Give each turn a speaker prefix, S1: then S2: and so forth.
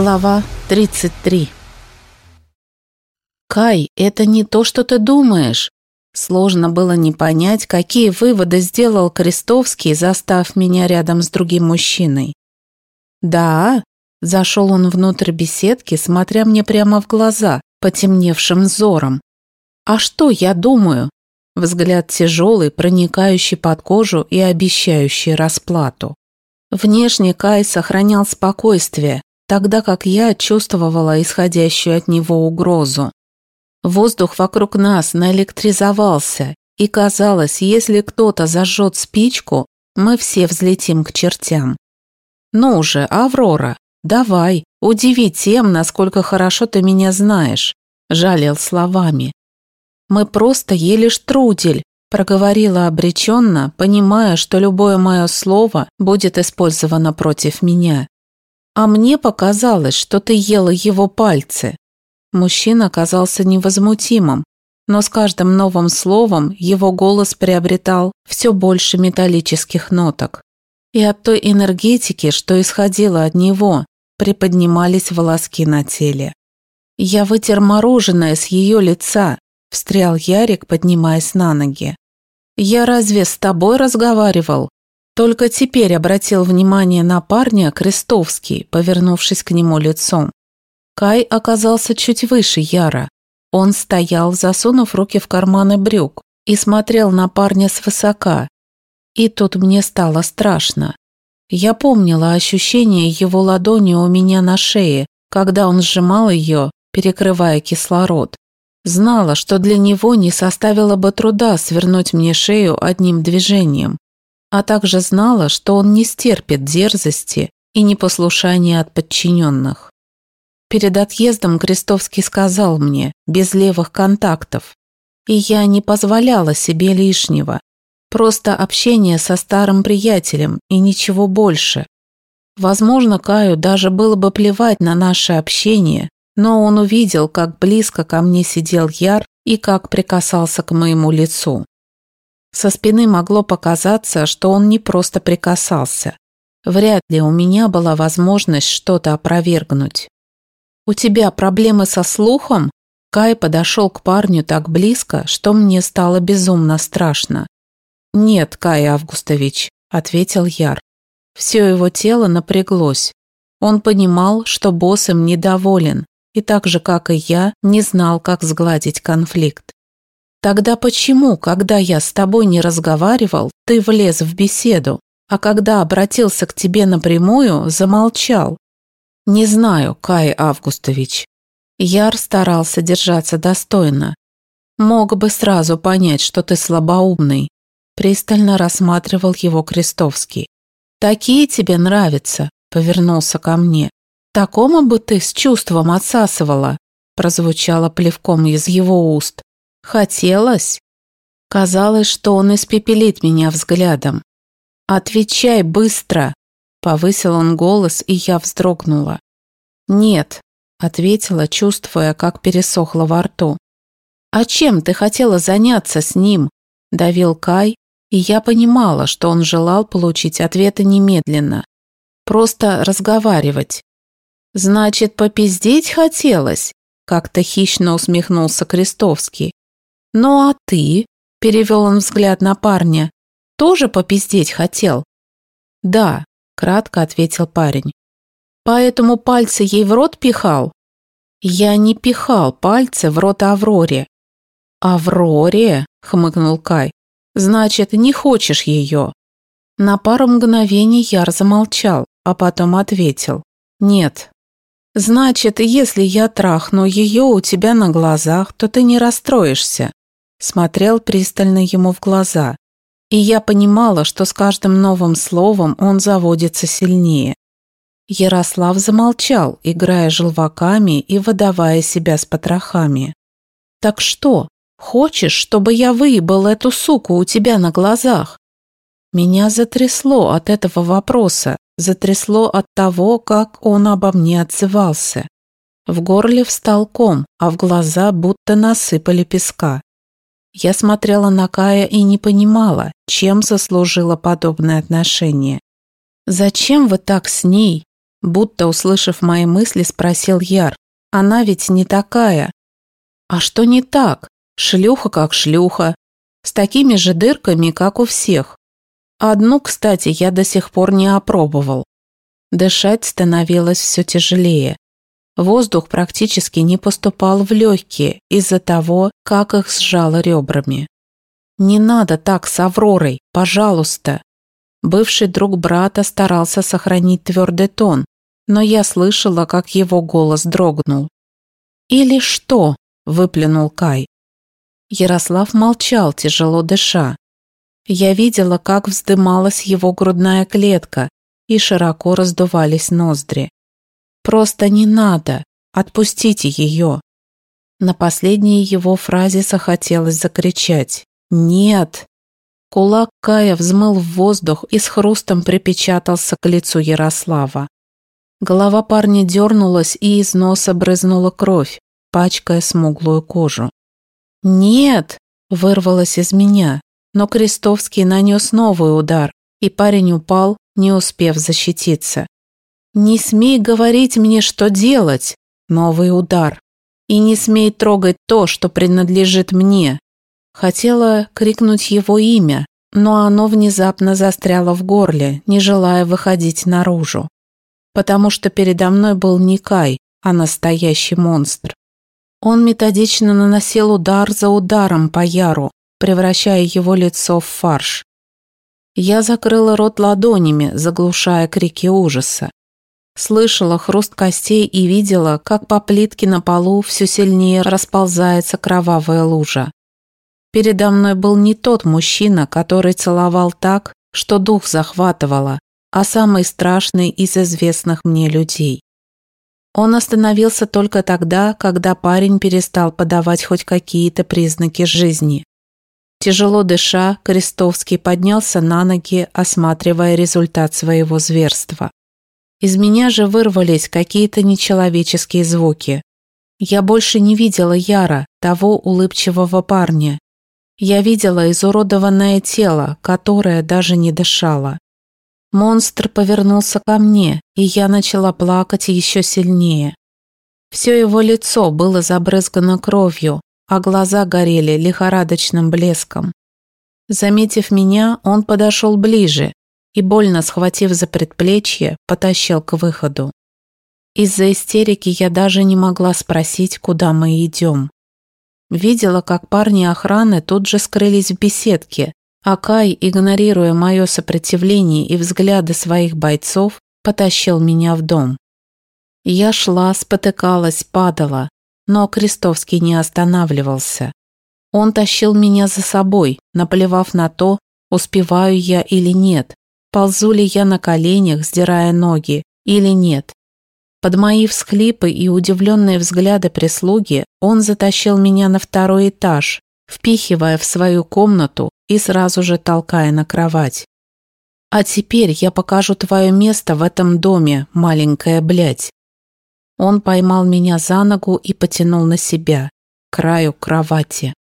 S1: Глава 33 «Кай, это не то, что ты думаешь!» Сложно было не понять, какие выводы сделал Крестовский, застав меня рядом с другим мужчиной. «Да?» – зашел он внутрь беседки, смотря мне прямо в глаза, потемневшим взором. «А что я думаю?» Взгляд тяжелый, проникающий под кожу и обещающий расплату. Внешне Кай сохранял спокойствие, тогда как я чувствовала исходящую от него угрозу. Воздух вокруг нас наэлектризовался, и казалось, если кто-то зажжет спичку, мы все взлетим к чертям. «Ну же, Аврора, давай, удиви тем, насколько хорошо ты меня знаешь», – жалел словами. «Мы просто ели штрудель», – проговорила обреченно, понимая, что любое мое слово будет использовано против меня. «А мне показалось, что ты ела его пальцы». Мужчина оказался невозмутимым, но с каждым новым словом его голос приобретал все больше металлических ноток. И от той энергетики, что исходила от него, приподнимались волоски на теле. «Я вытер мороженое с ее лица», – встрял Ярик, поднимаясь на ноги. «Я разве с тобой разговаривал?» Только теперь обратил внимание на парня Крестовский, повернувшись к нему лицом. Кай оказался чуть выше Яра. Он стоял, засунув руки в карманы брюк, и смотрел на парня свысока. И тут мне стало страшно. Я помнила ощущение его ладони у меня на шее, когда он сжимал ее, перекрывая кислород. Знала, что для него не составило бы труда свернуть мне шею одним движением а также знала, что он не стерпит дерзости и непослушания от подчиненных. Перед отъездом Крестовский сказал мне, без левых контактов, и я не позволяла себе лишнего, просто общение со старым приятелем и ничего больше. Возможно, Каю даже было бы плевать на наше общение, но он увидел, как близко ко мне сидел Яр и как прикасался к моему лицу. Со спины могло показаться, что он не просто прикасался. Вряд ли у меня была возможность что-то опровергнуть. «У тебя проблемы со слухом?» Кай подошел к парню так близко, что мне стало безумно страшно. «Нет, Кай Августович», – ответил Яр. Все его тело напряглось. Он понимал, что босс им недоволен, и так же, как и я, не знал, как сгладить конфликт. Тогда почему, когда я с тобой не разговаривал, ты влез в беседу, а когда обратился к тебе напрямую, замолчал? Не знаю, Кай Августович. Яр старался держаться достойно. Мог бы сразу понять, что ты слабоумный. Пристально рассматривал его Крестовский. Такие тебе нравятся, повернулся ко мне. Такому бы ты с чувством отсасывала, прозвучало плевком из его уст. Хотелось. Казалось, что он испепелит меня взглядом. «Отвечай быстро!» Повысил он голос, и я вздрогнула. «Нет», — ответила, чувствуя, как пересохло во рту. «А чем ты хотела заняться с ним?» — давил Кай, и я понимала, что он желал получить ответы немедленно. Просто разговаривать. «Значит, попиздеть хотелось?» — как-то хищно усмехнулся Крестовский. «Ну а ты?» – перевел он взгляд на парня. «Тоже попиздеть хотел?» «Да», – кратко ответил парень. «Поэтому пальцы ей в рот пихал?» «Я не пихал пальцы в рот Авроре». «Авроре?» – хмыкнул Кай. «Значит, не хочешь ее?» На пару мгновений Яр замолчал, а потом ответил. «Нет». «Значит, если я трахну ее у тебя на глазах, то ты не расстроишься?» Смотрел пристально ему в глаза, и я понимала, что с каждым новым словом он заводится сильнее. Ярослав замолчал, играя желваками и выдавая себя с потрохами. «Так что, хочешь, чтобы я выебал эту суку у тебя на глазах?» Меня затрясло от этого вопроса, затрясло от того, как он обо мне отзывался. В горле встал ком, а в глаза будто насыпали песка. Я смотрела на Кая и не понимала, чем заслужила подобное отношение. «Зачем вы так с ней?» Будто, услышав мои мысли, спросил Яр. Она ведь не такая. А что не так? Шлюха как шлюха. С такими же дырками, как у всех. Одну, кстати, я до сих пор не опробовал. Дышать становилось все тяжелее. Воздух практически не поступал в легкие из-за того, как их сжало ребрами. «Не надо так с Авророй, пожалуйста!» Бывший друг брата старался сохранить твердый тон, но я слышала, как его голос дрогнул. «Или что?» – выплюнул Кай. Ярослав молчал, тяжело дыша. Я видела, как вздымалась его грудная клетка и широко раздувались ноздри. «Просто не надо! Отпустите ее!» На последней его фразе захотелось закричать. «Нет!» Кулак Кая взмыл в воздух и с хрустом припечатался к лицу Ярослава. Голова парня дернулась, и из носа брызнула кровь, пачкая смуглую кожу. «Нет!» – вырвалось из меня, но Крестовский нанес новый удар, и парень упал, не успев защититься. «Не смей говорить мне, что делать!» Новый удар. «И не смей трогать то, что принадлежит мне!» Хотела крикнуть его имя, но оно внезапно застряло в горле, не желая выходить наружу. Потому что передо мной был не Кай, а настоящий монстр. Он методично наносил удар за ударом по Яру, превращая его лицо в фарш. Я закрыла рот ладонями, заглушая крики ужаса. Слышала хруст костей и видела, как по плитке на полу все сильнее расползается кровавая лужа. Передо мной был не тот мужчина, который целовал так, что дух захватывало, а самый страшный из известных мне людей. Он остановился только тогда, когда парень перестал подавать хоть какие-то признаки жизни. Тяжело дыша, Крестовский поднялся на ноги, осматривая результат своего зверства. Из меня же вырвались какие-то нечеловеческие звуки. Я больше не видела Яра, того улыбчивого парня, я видела изуродованное тело, которое даже не дышало. Монстр повернулся ко мне, и я начала плакать еще сильнее. Все его лицо было забрызгано кровью, а глаза горели лихорадочным блеском. Заметив меня, он подошел ближе и, больно схватив за предплечье, потащил к выходу. Из-за истерики я даже не могла спросить, куда мы идем. Видела, как парни охраны тут же скрылись в беседке, а Кай, игнорируя мое сопротивление и взгляды своих бойцов, потащил меня в дом. Я шла, спотыкалась, падала, но Крестовский не останавливался. Он тащил меня за собой, наплевав на то, успеваю я или нет, ползу ли я на коленях, сдирая ноги, или нет. Под мои всхлипы и удивленные взгляды прислуги он затащил меня на второй этаж, впихивая в свою комнату и сразу же толкая на кровать. «А теперь я покажу твое место в этом доме, маленькая блядь». Он поймал меня за ногу и потянул на себя, к краю кровати.